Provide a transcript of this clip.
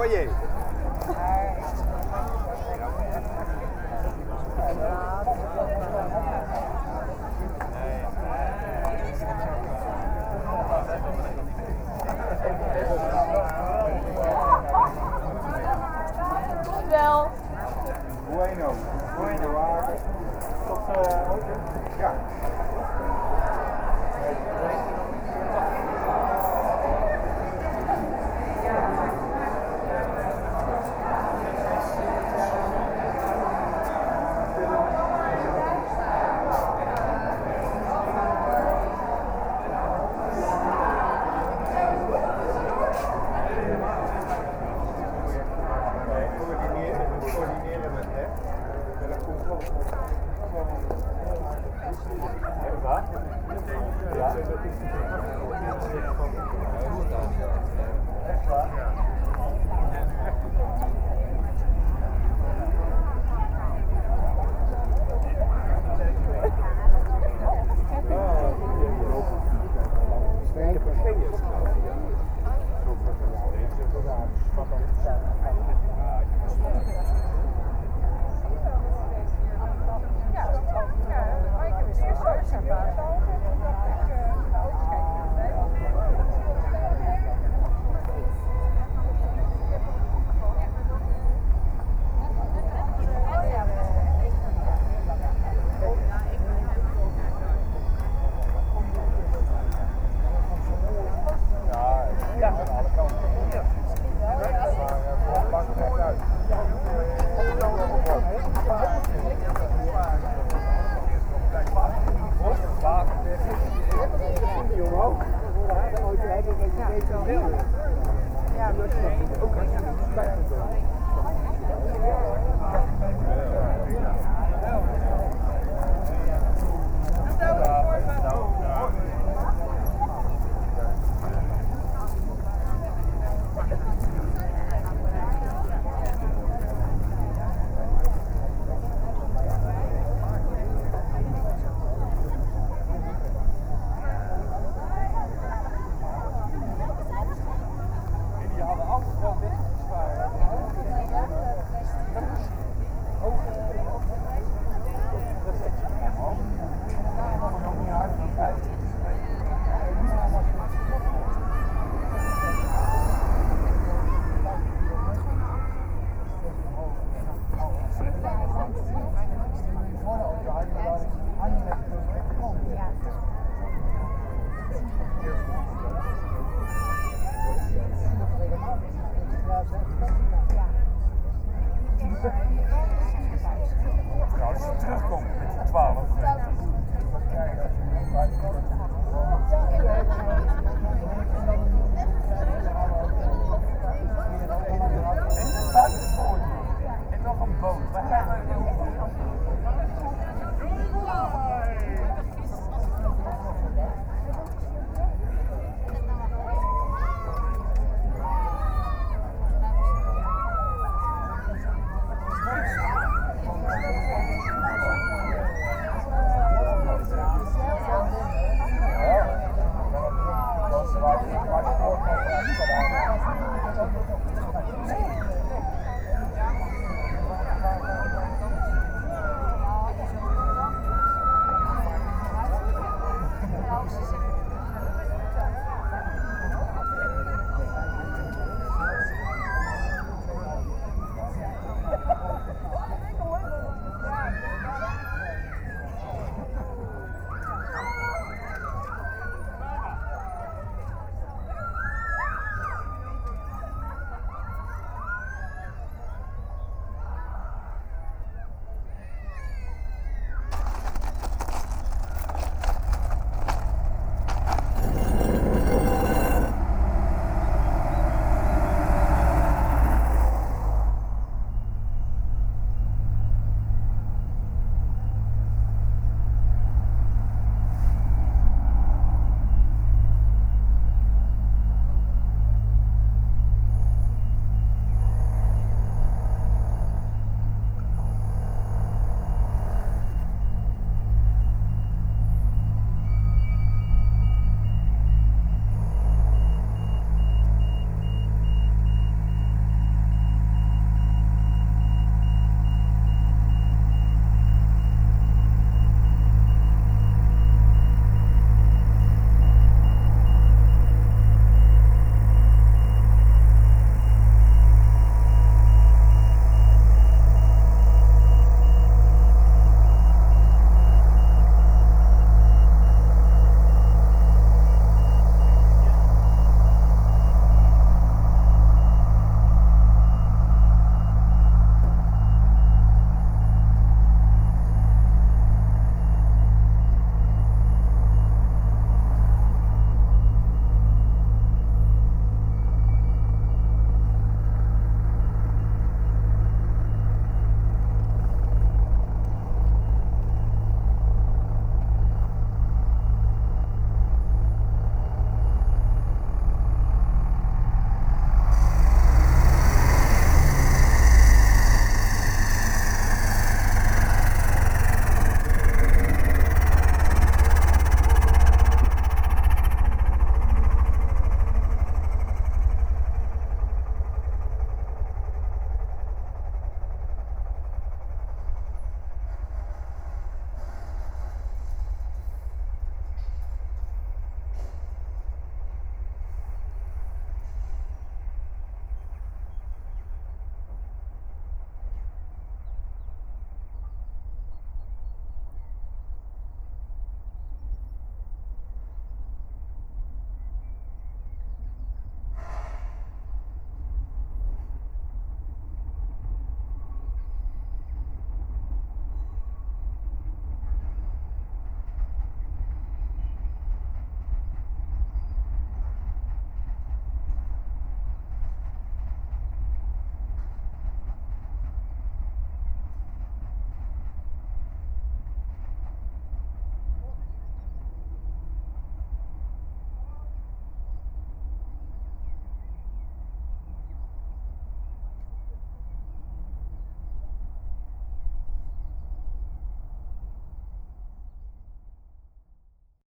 foyer. Wel. Bueno. Bueno. Tot, uh, ja.